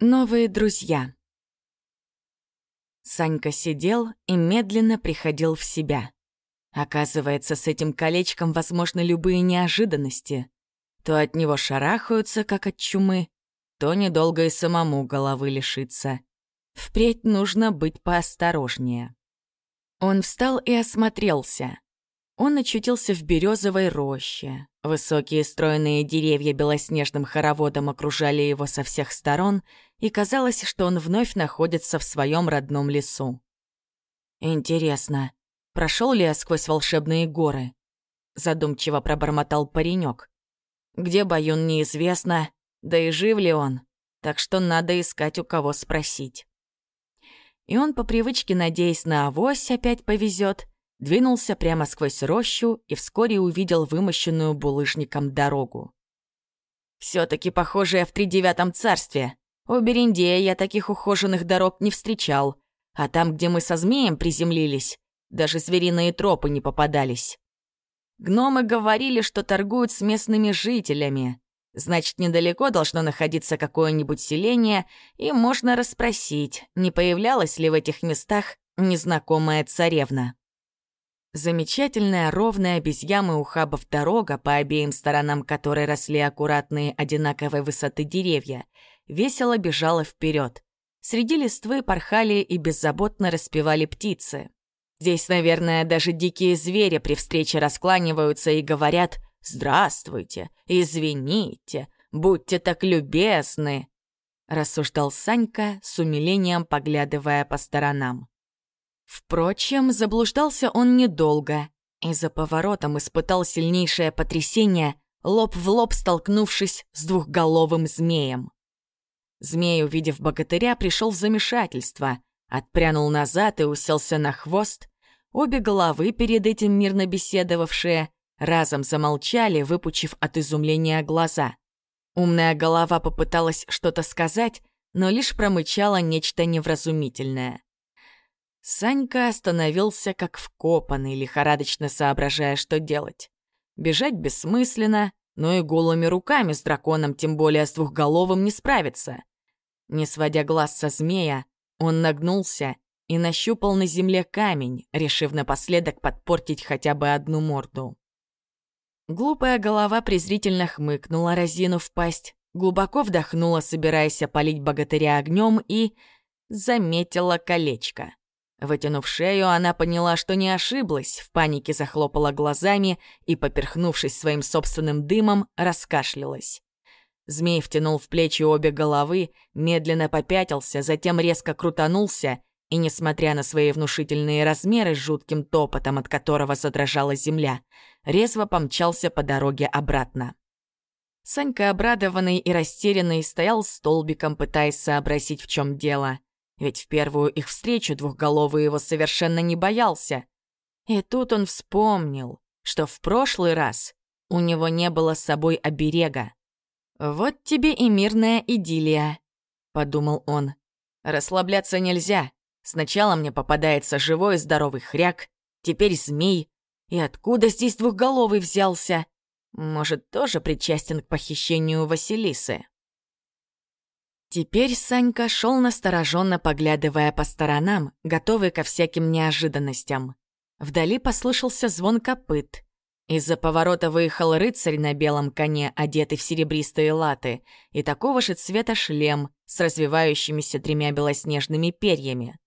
Новые друзья. Санька сидел и медленно приходил в себя. Оказывается, с этим колечком возможны любые неожиданности. То от него шарахаются, как от чумы, то недолго и самому головы лишиться. Впредь нужно быть поосторожнее. Он встал и осмотрелся. Он очутился в березовой роще. Высокие стройные деревья белоснежным хороводом окружали его со всех сторон, и казалось, что он вновь находится в своем родном лесу. «Интересно, прошел ли я сквозь волшебные горы?» Задумчиво пробормотал паренек. «Где Баюн, неизвестно, да и жив ли он, так что надо искать у кого спросить». И он по привычке, надеясь на авось, опять повезет, двинулся прямо сквозь рощу и вскоре увидел вымощенную булыжником дорогу. «Все-таки похожая в тридевятом царстве. У Берендея я таких ухоженных дорог не встречал, а там, где мы со змеем приземлились, даже звериные тропы не попадались. Гномы говорили, что торгуют с местными жителями. Значит, недалеко должно находиться какое-нибудь селение, и можно расспросить, не появлялась ли в этих местах незнакомая царевна. Замечательная ровная без ямы ухабов дорога, по обеим сторонам которой росли аккуратные одинаковой высоты деревья, весело бежала вперед. Среди листвы порхали и беззаботно распевали птицы. Здесь, наверное, даже дикие звери при встрече раскланиваются и говорят «Здравствуйте, извините, будьте так любезны», рассуждал Санька с умилением, поглядывая по сторонам. Впрочем, заблуждался он недолго и за поворотом испытал сильнейшее потрясение, лоб в лоб столкнувшись с двухголовым змеем. Змей, увидев богатыря, пришел в замешательство, отпрянул назад и уселся на хвост. Обе головы, перед этим мирно беседовавшие, разом замолчали, выпучив от изумления глаза. Умная голова попыталась что-то сказать, но лишь промычала нечто невразумительное. Санька остановился как вкопанный, лихорадочно соображая, что делать. Бежать бессмысленно, но и голыми руками с драконом, тем более с двухголовым, не справиться. Не сводя глаз со змея, он нагнулся и нащупал на земле камень, решив напоследок подпортить хотя бы одну морду. Глупая голова презрительно хмыкнула, разинув пасть, глубоко вдохнула, собираясь опалить богатыря огнем, и заметила колечко. Вытянув шею, она поняла, что не ошиблась, в панике захлопала глазами и, поперхнувшись своим собственным дымом, раскашлялась. Змей втянул в плечи обе головы, медленно попятился, затем резко крутанулся и, несмотря на свои внушительные размеры с жутким топотом, от которого задрожала земля, резво помчался по дороге обратно. Санька, обрадованный и растерянный, стоял столбиком, пытаясь сообразить, в чем дело. Ведь в первую их встречу двухголовый его совершенно не боялся. И тут он вспомнил, что в прошлый раз у него не было с собой оберега. «Вот тебе и мирная идиллия», — подумал он. «Расслабляться нельзя. Сначала мне попадается живой и здоровый хряк, теперь змей. И откуда здесь двухголовый взялся? Может, тоже причастен к похищению Василисы?» Теперь Санька шел настороженно, поглядывая по сторонам, готовый ко всяким неожиданностям. Вдали послышался звон копыт. Из-за поворота выехал рыцарь на белом коне, одетый в серебристые латы, и такого же цвета шлем с развивающимися тремя белоснежными перьями.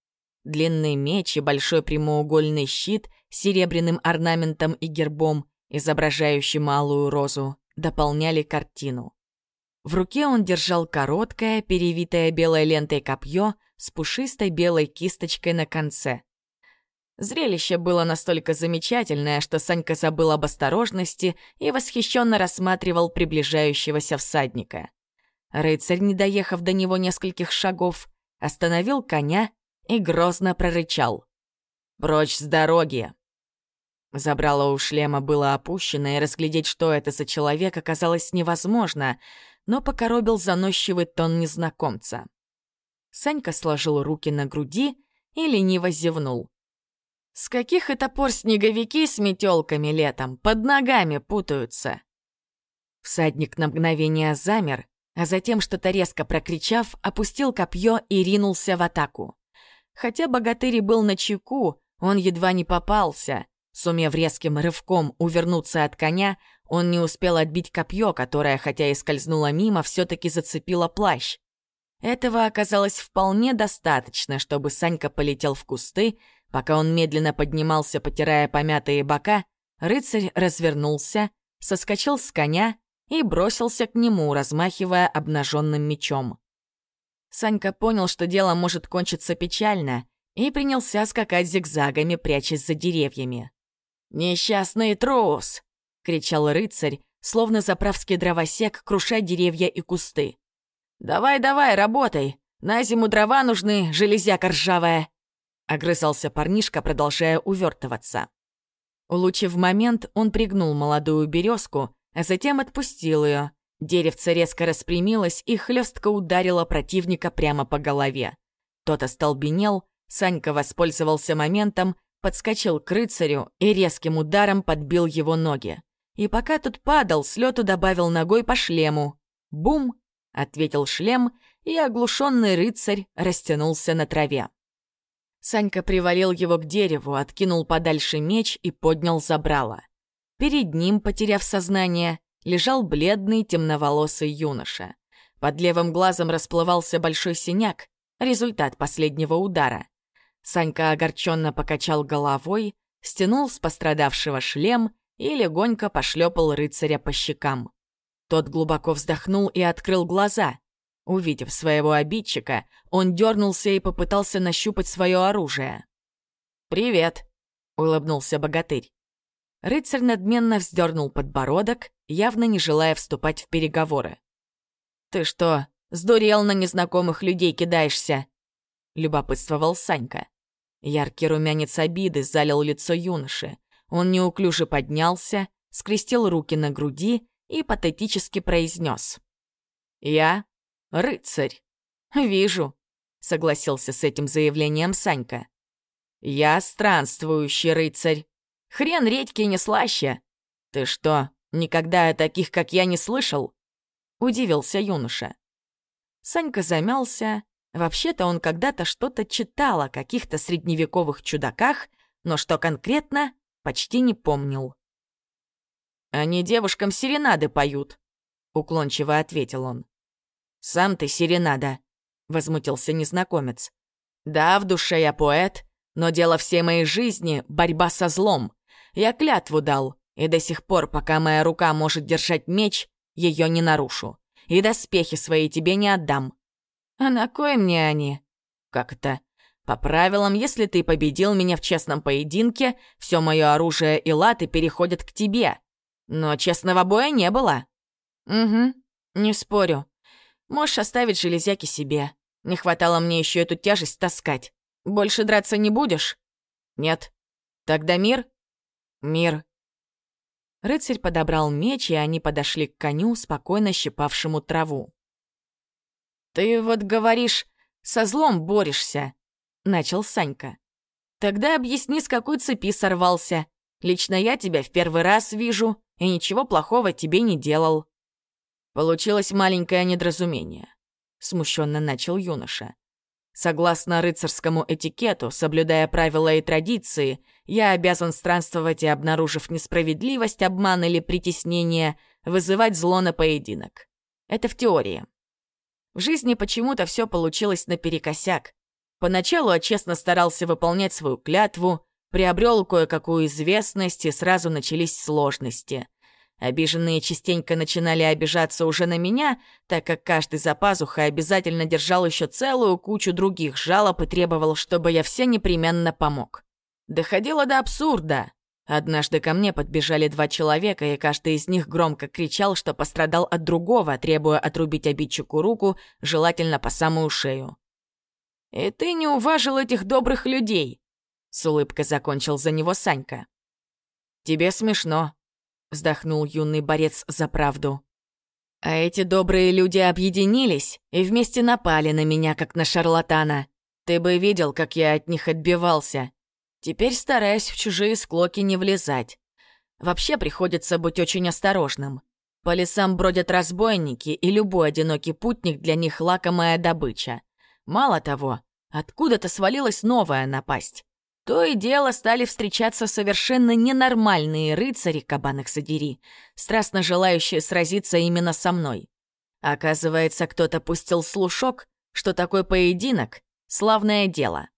Длинный меч и большой прямоугольный щит с серебряным орнаментом и гербом, изображающий малую розу, дополняли картину. В руке он держал короткое, перевитое белой лентой копье с пушистой белой кисточкой на конце. Зрелище было настолько замечательное, что Санька забыл об осторожности и восхищенно рассматривал приближающегося всадника. Рыцарь, не доехав до него нескольких шагов, остановил коня и грозно прорычал. «Прочь с дороги!» Забрало у шлема было опущено, и разглядеть, что это за человек, оказалось невозможно — но покоробил заносчивый тон незнакомца. Санька сложил руки на груди и лениво зевнул. «С каких это пор снеговики с метелками летом под ногами путаются?» Всадник на мгновение замер, а затем, что-то резко прокричав, опустил копье и ринулся в атаку. Хотя богатырь был на чеку, он едва не попался. Сумев резким рывком увернуться от коня, он не успел отбить копье, которое, хотя и скользнуло мимо, все-таки зацепило плащ. Этого оказалось вполне достаточно, чтобы Санька полетел в кусты, пока он медленно поднимался, потирая помятые бока, рыцарь развернулся, соскочил с коня и бросился к нему, размахивая обнаженным мечом. Санька понял, что дело может кончиться печально, и принялся скакать зигзагами, прячась за деревьями. «Несчастный трус!» — кричал рыцарь, словно заправский дровосек, круша деревья и кусты. «Давай-давай, работай! На зиму дрова нужны, железяка ржавая!» Огрызался парнишка, продолжая увертываться. Улучив момент, он пригнул молодую березку, а затем отпустил ее. Деревце резко распрямилось и хлестко ударило противника прямо по голове. Тот остолбенел, Санька воспользовался моментом, подскочил к рыцарю и резким ударом подбил его ноги. И пока тот падал, с лету добавил ногой по шлему. Бум! — ответил шлем, и оглушенный рыцарь растянулся на траве. Санька привалил его к дереву, откинул подальше меч и поднял забрало. Перед ним, потеряв сознание, лежал бледный темноволосый юноша. Под левым глазом расплывался большой синяк, результат последнего удара. Санька огорченно покачал головой, стянул с пострадавшего шлем и легонько пошлепал рыцаря по щекам. Тот глубоко вздохнул и открыл глаза. Увидев своего обидчика, он дернулся и попытался нащупать свое оружие. «Привет», — улыбнулся богатырь. Рыцарь надменно вздернул подбородок, явно не желая вступать в переговоры. «Ты что, сдурел на незнакомых людей кидаешься?» — любопытствовал Санька. Яркий румянец обиды залил лицо юноши. Он неуклюже поднялся, скрестил руки на груди и патетически произнес. «Я рыцарь». «Вижу», — согласился с этим заявлением Санька. «Я странствующий рыцарь. Хрен редьки не слаще. Ты что, никогда о таких, как я, не слышал?» — удивился юноша. Санька замялся. Вообще-то он когда-то что-то читал о каких-то средневековых чудаках, но что конкретно, почти не помнил. «Они девушкам серенады поют», — уклончиво ответил он. «Сам ты серенада», — возмутился незнакомец. «Да, в душе я поэт, но дело всей моей жизни — борьба со злом. Я клятву дал, и до сих пор, пока моя рука может держать меч, ее не нарушу. И доспехи свои тебе не отдам». «А на кой мне они?» «Как это?» По правилам, если ты победил меня в честном поединке, все мое оружие и латы переходят к тебе. Но честного боя не было. Угу, не спорю. Можешь оставить железяки себе. Не хватало мне еще эту тяжесть таскать. Больше драться не будешь? Нет. Тогда мир? Мир. Рыцарь подобрал меч, и они подошли к коню, спокойно щипавшему траву. «Ты вот говоришь, со злом борешься», — начал Санька. «Тогда объясни, с какой цепи сорвался. Лично я тебя в первый раз вижу и ничего плохого тебе не делал». Получилось маленькое недоразумение. Смущенно начал юноша. Согласно рыцарскому этикету, соблюдая правила и традиции, я обязан странствовать и, обнаружив несправедливость, обман или притеснение, вызывать зло на поединок. Это в теории. В жизни почему-то все получилось наперекосяк. Поначалу я честно старался выполнять свою клятву, приобрел кое-какую известность, и сразу начались сложности. Обиженные частенько начинали обижаться уже на меня, так как каждый за пазухой обязательно держал еще целую кучу других жалоб и требовал, чтобы я все непременно помог. Доходило до абсурда. Однажды ко мне подбежали два человека, и каждый из них громко кричал, что пострадал от другого, требуя отрубить обидчику руку, желательно по самую шею. «И ты не уважил этих добрых людей!» С улыбкой закончил за него Санька. «Тебе смешно», — вздохнул юный борец за правду. «А эти добрые люди объединились и вместе напали на меня, как на шарлатана. Ты бы видел, как я от них отбивался. Теперь стараюсь в чужие склоки не влезать. Вообще приходится быть очень осторожным. По лесам бродят разбойники, и любой одинокий путник для них лакомая добыча. Мало того, откуда-то свалилась новая напасть. То и дело стали встречаться совершенно ненормальные рыцари, кабанах задери, страстно желающие сразиться именно со мной. Оказывается, кто-то пустил слушок, что такой поединок — славное дело.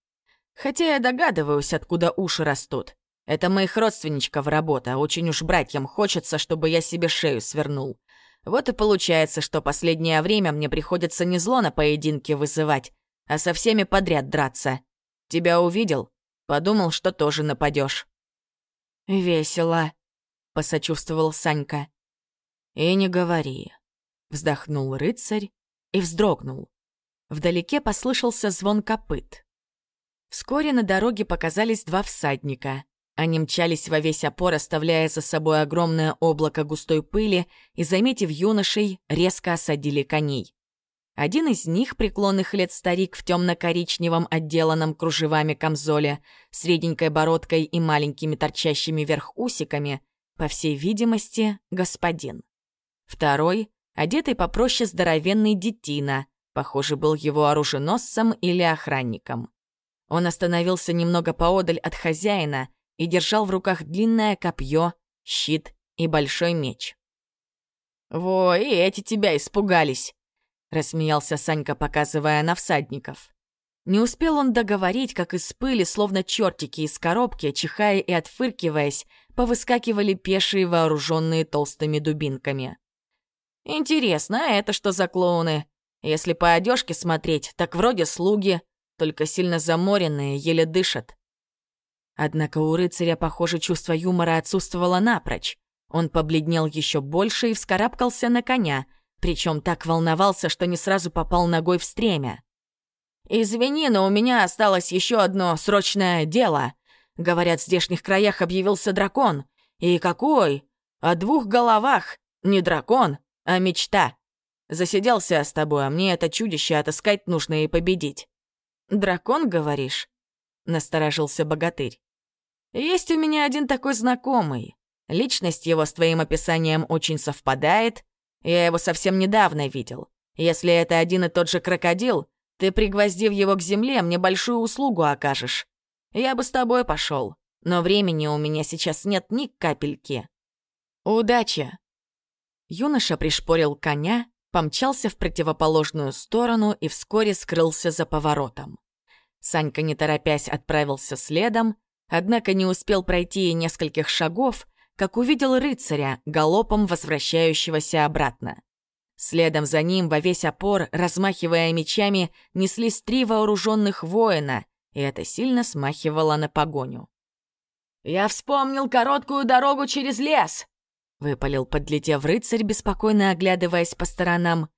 Хотя я догадываюсь, откуда уши растут. Это моих родственничков работа, очень уж братьям хочется, чтобы я себе шею свернул. Вот и получается, что последнее время мне приходится не зло на поединки вызывать, а со всеми подряд драться. Тебя увидел? Подумал, что тоже нападешь. «Весело», — посочувствовал Санька. «И не говори», — вздохнул рыцарь и вздрогнул. Вдалеке послышался звон копыт. Вскоре на дороге показались два всадника. Они мчались во весь опор, оставляя за собой огромное облако густой пыли, и, заметив юношей, резко осадили коней. Один из них, преклонных лет старик в темно-коричневом отделанном кружевами камзоле, с реденькой бородкой и маленькими торчащими вверх усиками, по всей видимости, господин. Второй, одетый попроще здоровенный детина, похоже, был его оруженосцем или охранником. Он остановился немного поодаль от хозяина и держал в руках длинное копье, щит и большой меч. «Во, и эти тебя испугались!» — рассмеялся Санька, показывая на всадников. Не успел он договорить, как из пыли, словно чертики из коробки, чихая и отфыркиваясь, повыскакивали пешие, вооруженные толстыми дубинками. «Интересно, а это что за клоуны? Если по одежке смотреть, так вроде слуги, только сильно заморенные, еле дышат. Однако у рыцаря, похоже, чувство юмора отсутствовало напрочь. Он побледнел еще больше и вскарабкался на коня, причем так волновался, что не сразу попал ногой в стремя. «Извини, но у меня осталось еще одно срочное дело. Говорят, в здешних краях объявился дракон. И какой? О двух головах. Не дракон, а мечта. Засиделся с тобой, а мне это чудище отыскать нужно и победить». «Дракон, говоришь?» — насторожился богатырь. «Есть у меня один такой знакомый. Личность его с твоим описанием очень совпадает. Я его совсем недавно видел. Если это один и тот же крокодил, ты, пригвоздив его к земле, мне большую услугу окажешь. Я бы с тобой пошел, но времени у меня сейчас нет ни капельки. Удачи!» Юноша пришпорил коня, помчался в противоположную сторону и вскоре скрылся за поворотом. Санька, не торопясь, отправился следом, однако не успел пройти и нескольких шагов, как увидел рыцаря, галопом возвращающегося обратно. Следом за ним во весь опор, размахивая мечами, неслись три вооруженных воина, и это сильно смахивало на погоню. «Я вспомнил короткую дорогу через лес!» — выпалил, подлетев рыцарь, беспокойно оглядываясь по сторонам.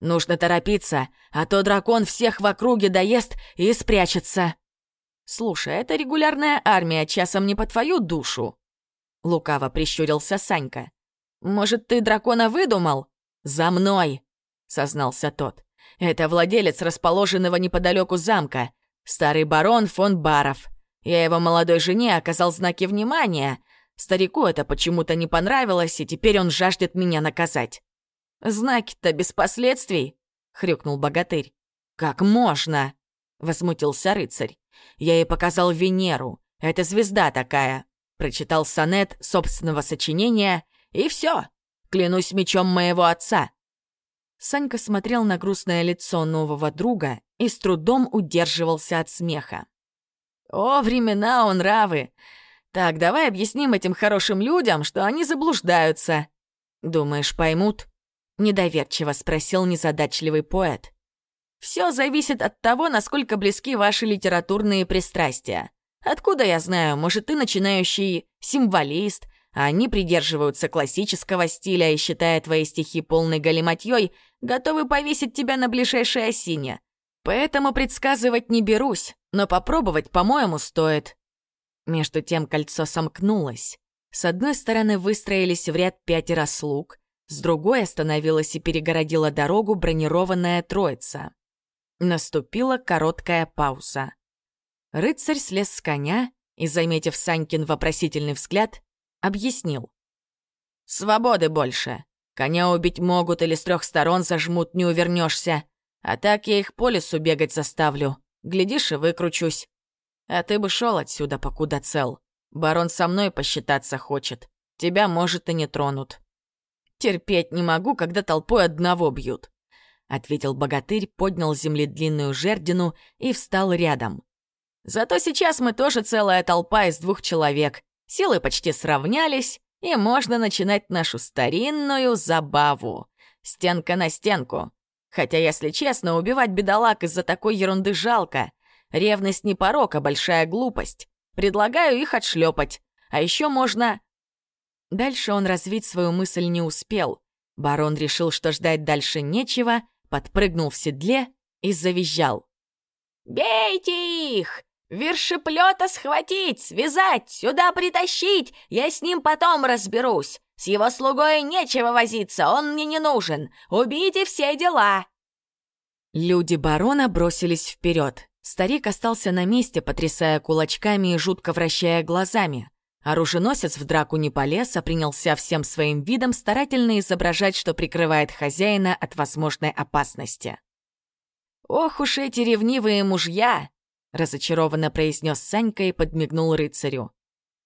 Нужно торопиться, а то дракон всех в округе доест и спрячется. Слушай, это регулярная армия, часом не по твою душу. Лукаво прищурился Санька. Может, ты дракона выдумал? За мной, сознался тот. Это владелец расположенного неподалеку замка, старый барон фон Баров. Я его молодой жене оказал знаки внимания. Старику это почему-то не понравилось, и теперь он жаждет меня наказать. «Знаки-то без последствий», — хрюкнул богатырь. «Как можно?» — возмутился рыцарь. «Я ей показал Венеру. Это звезда такая». Прочитал сонет собственного сочинения, и все. Клянусь мечом моего отца. Санька смотрел на грустное лицо нового друга и с трудом удерживался от смеха. «О, времена он равы! Так, давай объясним этим хорошим людям, что они заблуждаются. Думаешь, поймут?» Недоверчиво спросил незадачливый поэт. «Все зависит от того, насколько близки ваши литературные пристрастия. Откуда я знаю, может, ты начинающий символист, а они придерживаются классического стиля и, считая твои стихи полной галиматьей, готовы повесить тебя на ближайшее осине. Поэтому предсказывать не берусь, но попробовать, по-моему, стоит». Между тем кольцо сомкнулось. С одной стороны выстроились в ряд пятеро слуг, с другой остановилась и перегородила дорогу бронированная троица. Наступила короткая пауза. Рыцарь слез с коня и, заметив Санькин вопросительный взгляд, объяснил. «Свободы больше. Коня убить могут или с трех сторон зажмут, не увернешься. А так я их по лесу бегать заставлю. Глядишь и выкручусь. А ты бы шел отсюда, покуда цел. Барон со мной посчитаться хочет. Тебя, может, и не тронут. Терпеть не могу, когда толпой одного бьют. Ответил богатырь, поднял земли длинную жердину и встал рядом. Зато сейчас мы тоже целая толпа из двух человек. Силы почти сравнялись, и можно начинать нашу старинную забаву. Стенка на стенку. Хотя, если честно, убивать бедолаг из-за такой ерунды жалко. Ревность не порок, а большая глупость. Предлагаю их отшлепать. А еще можно... Дальше он развить свою мысль не успел. Барон решил, что ждать дальше нечего, подпрыгнул в седле и завизжал. «Бейте их! Вершеплета схватить, связать, сюда притащить! Я с ним потом разберусь! С его слугой нечего возиться, он мне не нужен! Убейте все дела!» Люди барона бросились вперед. Старик остался на месте, потрясая кулачками и жутко вращая глазами. Оруженосец в драку не полез, а принялся всем своим видом старательно изображать, что прикрывает хозяина от возможной опасности. «Ох уж эти ревнивые мужья!» — разочарованно произнес Санька и подмигнул рыцарю.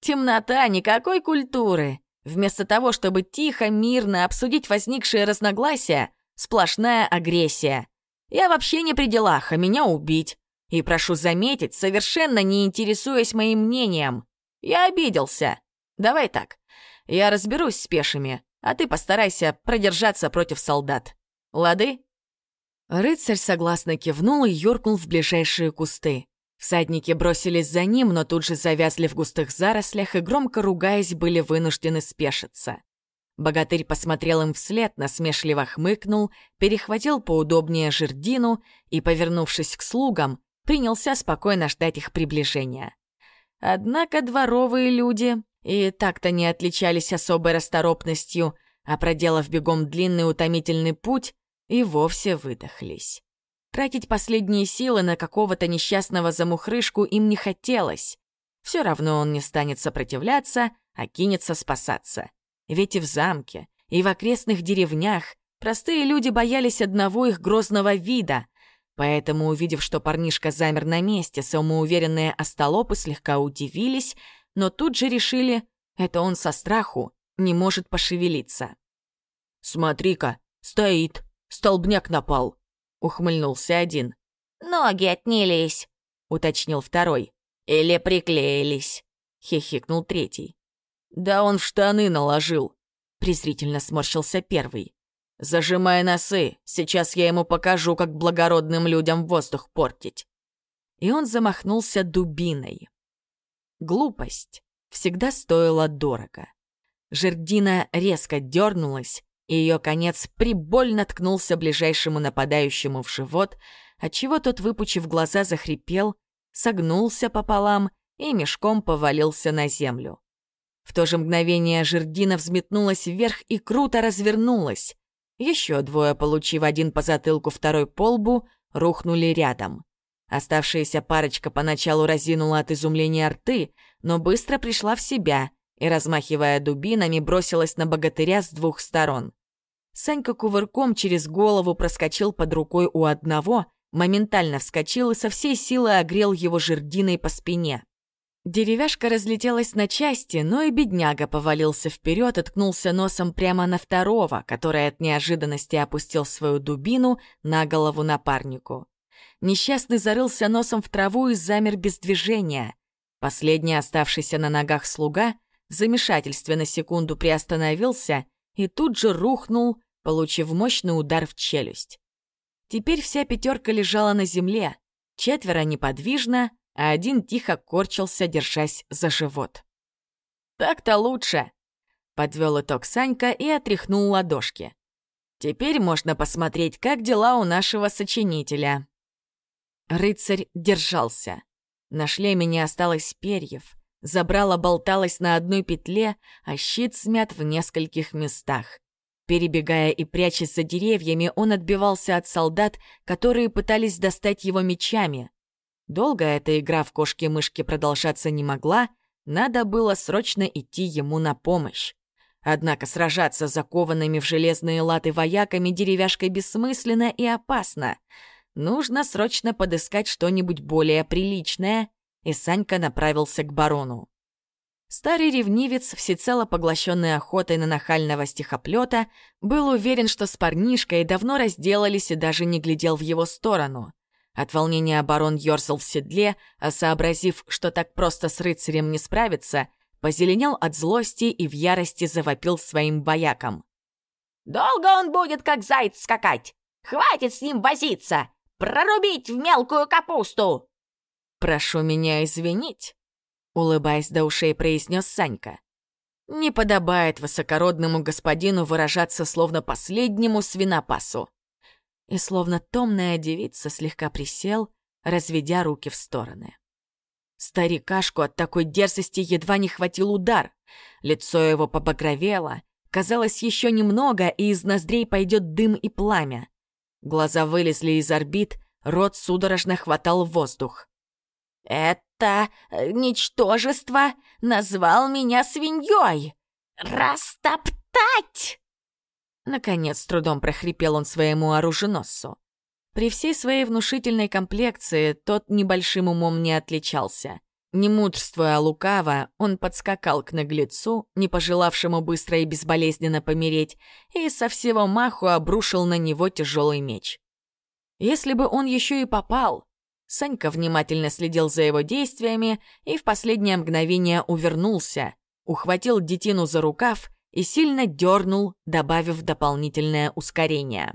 «Темнота, никакой культуры. Вместо того, чтобы тихо, мирно обсудить возникшие разногласия, сплошная агрессия. Я вообще не при делах, а меня убить. И прошу заметить, совершенно не интересуясь моим мнением. Я обиделся. Давай так. Я разберусь с пешими, а ты постарайся продержаться против солдат. Лады?» Рыцарь согласно кивнул и юркнул в ближайшие кусты. Всадники бросились за ним, но тут же завязли в густых зарослях и, громко ругаясь, были вынуждены спешиться. Богатырь посмотрел им вслед, насмешливо хмыкнул, перехватил поудобнее жердину и, повернувшись к слугам, принялся спокойно ждать их приближения. Однако дворовые люди и так-то не отличались особой расторопностью, а проделав бегом длинный утомительный путь, и вовсе выдохлись. Тратить последние силы на какого-то несчастного замухрышку им не хотелось. Все равно он не станет сопротивляться, а кинется спасаться. Ведь и в замке, и в окрестных деревнях простые люди боялись одного их грозного вида, Поэтому, увидев, что парнишка замер на месте, самоуверенные остолопы слегка удивились, но тут же решили, это он со страху не может пошевелиться. «Смотри-ка, стоит, столбняк напал», — ухмыльнулся один. «Ноги отнялись», — уточнил второй. «Или приклеились», — хихикнул третий. «Да он в штаны наложил», — презрительно сморщился первый. «Зажимай носы, сейчас я ему покажу, как благородным людям воздух портить». И он замахнулся дубиной. Глупость всегда стоила дорого. Жердина резко дернулась, и ее конец прибольно ткнулся ближайшему нападающему в живот, отчего тот, выпучив глаза, захрипел, согнулся пополам и мешком повалился на землю. В то же мгновение жердина взметнулась вверх и круто развернулась. Еще двое, получив один по затылку, второй по лбу, рухнули рядом. Оставшаяся парочка поначалу разинула от изумления рты, но быстро пришла в себя и, размахивая дубинами, бросилась на богатыря с двух сторон. Санька кувырком через голову проскочил под рукой у одного, моментально вскочил и со всей силы огрел его жердиной по спине. Деревяшка разлетелась на части, но и бедняга повалился вперед и ткнулся носом прямо на второго, который от неожиданности опустил свою дубину на голову напарнику. Несчастный зарылся носом в траву и замер без движения. Последний оставшийся на ногах слуга в замешательстве на секунду приостановился и тут же рухнул, получив мощный удар в челюсть. Теперь вся пятерка лежала на земле, четверо неподвижно, а один тихо корчился, держась за живот. «Так-то лучше», — подвел итог Санька и отряхнул ладошки. «Теперь можно посмотреть, как дела у нашего сочинителя». Рыцарь держался. На шлеме не осталось перьев, забрало болталось на одной петле, а щит смят в нескольких местах. Перебегая и прячась за деревьями, он отбивался от солдат, которые пытались достать его мечами. Долго эта игра в кошки-мышки продолжаться не могла, надо было срочно идти ему на помощь. Однако сражаться с закованными в железные латы вояками деревяшкой бессмысленно и опасно. Нужно срочно подыскать что-нибудь более приличное, и Санька направился к барону. Старый ревнивец, всецело поглощенный охотой на нахального стихоплета, был уверен, что с парнишкой давно разделались и даже не глядел в его сторону. От волнения барон ёрзал в седле, а сообразив, что так просто с рыцарем не справиться, позеленел от злости и в ярости завопил своим боякам. «Долго он будет, как заяц, скакать? Хватит с ним возиться! Прорубить в мелкую капусту!» «Прошу меня извинить», улыбаясь до ушей, произнес Санька. Не подобает высокородному господину выражаться словно последнему свинопасу. И словно томная девица слегка присел, разведя руки в стороны. Старикашку от такой дерзости едва не хватил удар. Лицо его побагровело. Казалось, еще немного, и из ноздрей пойдет дым и пламя. Глаза вылезли из орбит, рот судорожно хватал воздух. «Это э, ничтожество назвал меня свиньей! Растоптать!» Наконец, с трудом прохрипел он своему оруженосцу. При всей своей внушительной комплекции тот небольшим умом не отличался. Не мудрствуя лукаво, он подскакал к наглецу, не пожелавшему быстро и безболезненно помереть, и со всего маху обрушил на него тяжелый меч. Если бы он еще и попал, Санька внимательно следил за его действиями и в последнее мгновение увернулся, ухватил детину за рукав и сильно дернул, добавив дополнительное ускорение.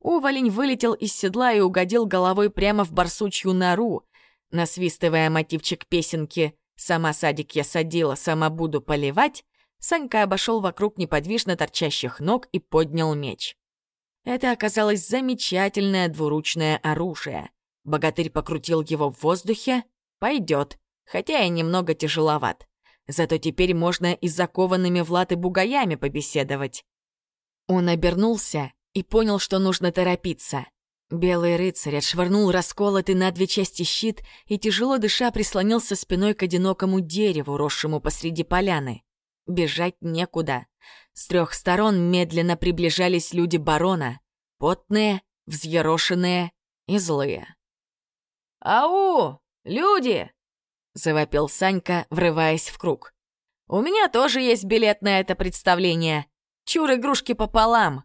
Уволень вылетел из седла и угодил головой прямо в барсучью нору, насвистывая мотивчик песенки «Сама садик я садила, сама буду поливать», Санька обошел вокруг неподвижно торчащих ног и поднял меч. Это оказалось замечательное двуручное оружие — Богатырь покрутил его в воздухе. Пойдет, хотя и немного тяжеловат. Зато теперь можно и закованными в латы бугаями побеседовать. Он обернулся и понял, что нужно торопиться. Белый рыцарь отшвырнул расколотый на две части щит и, тяжело дыша, прислонился спиной к одинокому дереву, росшему посреди поляны. Бежать некуда. С трех сторон медленно приближались люди барона. Потные, взъерошенные и злые. «Ау, люди!» — завопил Санька, врываясь в круг. «У меня тоже есть билет на это представление. Чур игрушки пополам!»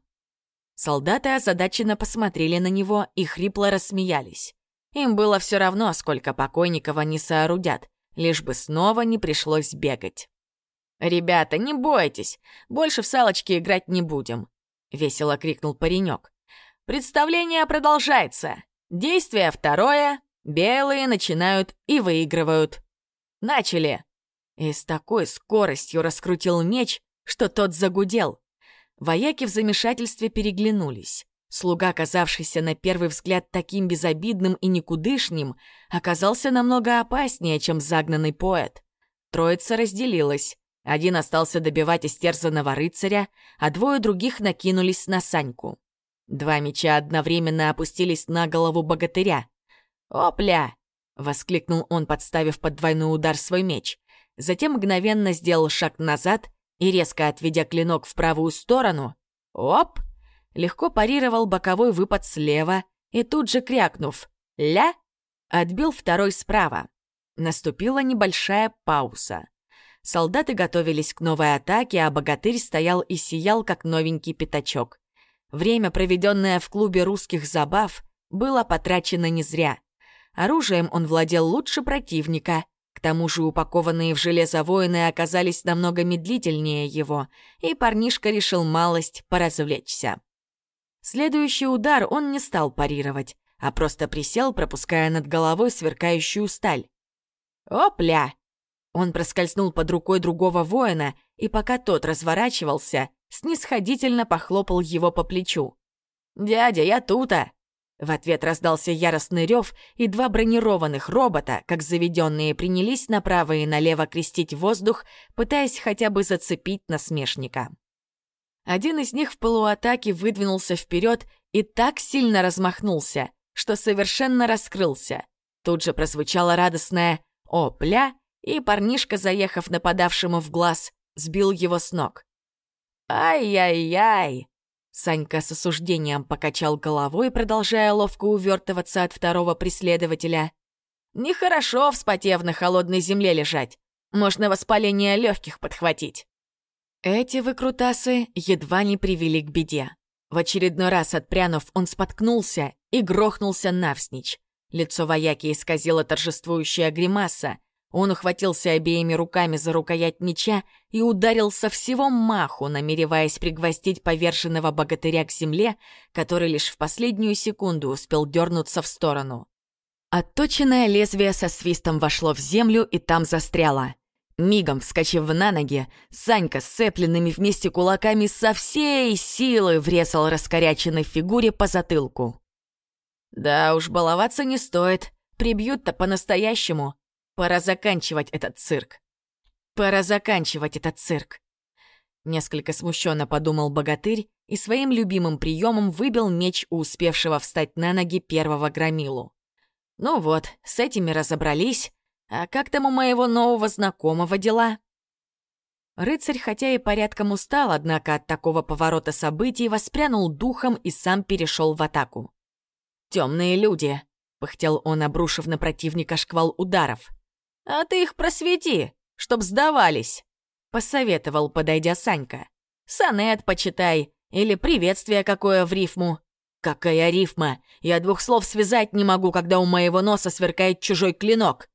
Солдаты озадаченно посмотрели на него и хрипло рассмеялись. Им было все равно, сколько покойников они соорудят, лишь бы снова не пришлось бегать. «Ребята, не бойтесь, больше в салочки играть не будем», — весело крикнул паренек. «Представление продолжается. Действие второе, Белые начинают и выигрывают. Начали!» И с такой скоростью раскрутил меч, что тот загудел. Вояки в замешательстве переглянулись. Слуга, казавшийся на первый взгляд таким безобидным и никудышним, оказался намного опаснее, чем загнанный поэт. Троица разделилась. Один остался добивать истерзанного рыцаря, а двое других накинулись на Саньку. Два меча одновременно опустились на голову богатыря. «Опля!» — воскликнул он, подставив под двойной удар свой меч. Затем мгновенно сделал шаг назад и, резко отведя клинок в правую сторону, «Оп!» легко парировал боковой выпад слева и тут же крякнув «Ля!» отбил второй справа. Наступила небольшая пауза. Солдаты готовились к новой атаке, а богатырь стоял и сиял, как новенький пятачок. Время, проведенное в клубе русских забав, было потрачено не зря. Оружием он владел лучше противника. К тому же упакованные в железо воины оказались намного медлительнее его, и парнишка решил малость поразвлечься. Следующий удар он не стал парировать, а просто присел, пропуская над головой сверкающую сталь. «Опля!» Он проскользнул под рукой другого воина, и пока тот разворачивался, снисходительно похлопал его по плечу. «Дядя, я тута!» В ответ раздался яростный рев, и два бронированных робота, как заведенные, принялись направо и налево крестить воздух, пытаясь хотя бы зацепить насмешника. Один из них в полуатаке выдвинулся вперед и так сильно размахнулся, что совершенно раскрылся. Тут же прозвучало радостное «Опля!» и парнишка, заехав нападавшему в глаз, сбил его с ног. Ай-яй-яй! Санька с осуждением покачал головой, продолжая ловко увертываться от второго преследователя. Нехорошо, вспотев на холодной земле лежать. Можно воспаление легких подхватить. Эти выкрутасы едва не привели к беде. В очередной раз отпрянув, он споткнулся и грохнулся навсничь. Лицо вояки исказило торжествующая гримаса. Он ухватился обеими руками за рукоять меча и ударил со всего маху, намереваясь пригвоздить поверженного богатыря к земле, который лишь в последнюю секунду успел дернуться в сторону. Отточенное лезвие со свистом вошло в землю и там застряло. Мигом вскочив на ноги, Санька с цепленными вместе кулаками со всей силы врезал раскоряченной фигуре по затылку. Да уж, баловаться не стоит. Прибьют-то по-настоящему. Пора заканчивать этот цирк. Пора заканчивать этот цирк. Несколько смущенно подумал богатырь и своим любимым приемом выбил меч у успевшего встать на ноги первого громилу. Ну вот, с этими разобрались, а как там у моего нового знакомого дела? Рыцарь, хотя и порядком устал, однако от такого поворота событий воспрянул духом и сам перешел в атаку. «Темные люди», — пыхтел он, обрушив на противника шквал ударов. «А ты их просвети, чтоб сдавались», — посоветовал, подойдя Санька. «Сонет почитай, или приветствие какое в рифму». «Какая рифма? Я двух слов связать не могу, когда у моего носа сверкает чужой клинок.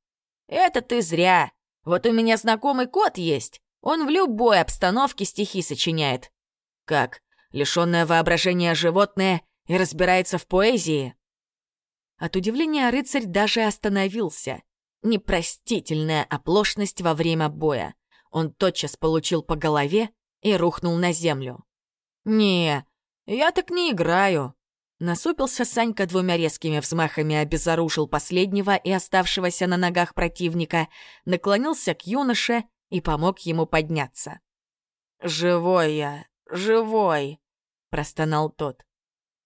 «Это ты зря. Вот у меня знакомый кот есть. Он в любой обстановке стихи сочиняет». «Как? Лишённое воображения животное и разбирается в поэзии?» От удивления рыцарь даже остановился. Непростительная оплошность во время боя. Он тотчас получил по голове и рухнул на землю. «Не, я так не играю», Насупился Санька двумя резкими взмахами, обезоружил последнего и оставшегося на ногах противника, наклонился к юноше и помог ему подняться. «Живой я, живой!» — простонал тот.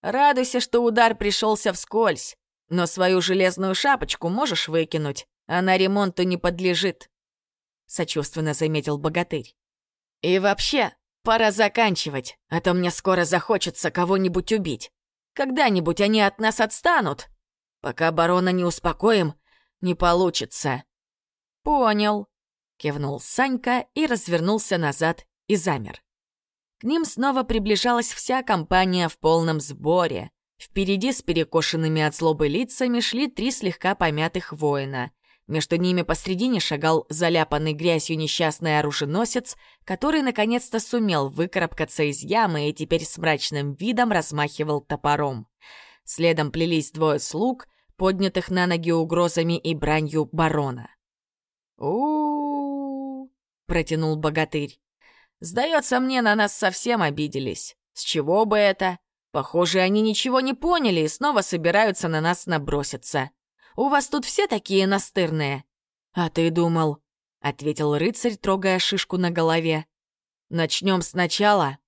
«Радуйся, что удар пришелся вскользь, но свою железную шапочку можешь выкинуть, она ремонту не подлежит», — сочувственно заметил богатырь. «И вообще, пора заканчивать, а то мне скоро захочется кого-нибудь убить. Когда-нибудь они от нас отстанут. Пока барона не успокоим, не получится». «Понял», — кивнул Санька и развернулся назад и замер. К ним снова приближалась вся компания в полном сборе. Впереди с перекошенными от злобы лицами шли три слегка помятых воина. Между ними посредине шагал заляпанный грязью несчастный оруженосец, который наконец-то сумел выкарабкаться из ямы и теперь с мрачным видом размахивал топором. Следом плелись двое слуг, поднятых на ноги угрозами и бранью барона. у, протянул богатырь. «Сдается мне, на нас совсем обиделись. С чего бы это? Похоже, они ничего не поняли и снова собираются на нас наброситься. У вас тут все такие настырные?» «А ты думал?» — ответил рыцарь, трогая шишку на голове. «Начнем сначала?»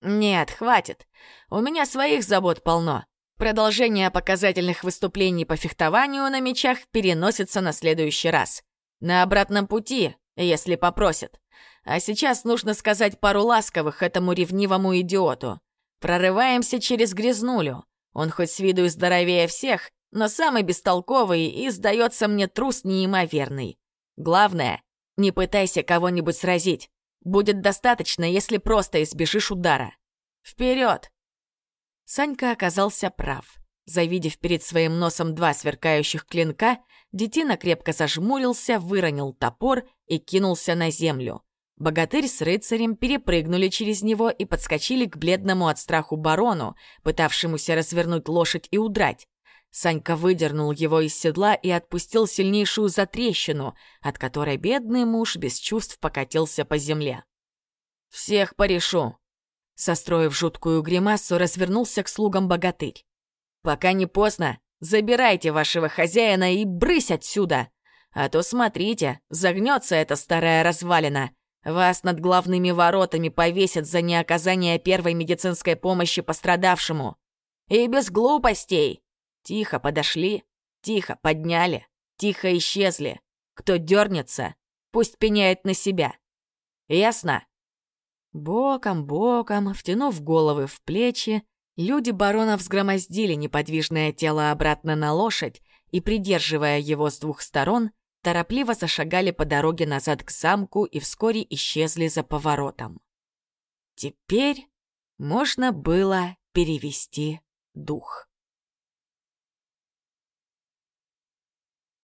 «Нет, хватит. У меня своих забот полно. Продолжение показательных выступлений по фехтованию на мечах переносится на следующий раз. На обратном пути, если попросят. А сейчас нужно сказать пару ласковых этому ревнивому идиоту. Прорываемся через грязнулю. Он хоть с виду и здоровее всех, но самый бестолковый и, сдается мне, трус неимоверный. Главное, не пытайся кого-нибудь сразить. Будет достаточно, если просто избежишь удара. Вперед! Санька оказался прав. Завидев перед своим носом два сверкающих клинка, детина крепко зажмурился, выронил топор и кинулся на землю. Богатырь с рыцарем перепрыгнули через него и подскочили к бледному от страху барону, пытавшемуся развернуть лошадь и удрать. Санька выдернул его из седла и отпустил сильнейшую затрещину, от которой бедный муж без чувств покатился по земле. «Всех порешу!» Состроив жуткую гримасу, развернулся к слугам богатырь. «Пока не поздно, забирайте вашего хозяина и брысь отсюда! А то смотрите, загнется эта старая развалина. Вас над главными воротами повесят за неоказание первой медицинской помощи пострадавшему. И без глупостей!» Тихо подошли, тихо подняли, тихо исчезли. Кто дернется, пусть пеняет на себя. Ясно? Боком-боком, втянув головы в плечи, люди барона взгромоздили неподвижное тело обратно на лошадь и, придерживая его с двух сторон, торопливо зашагали по дороге назад к замку и вскоре исчезли за поворотом. Теперь можно было перевести дух.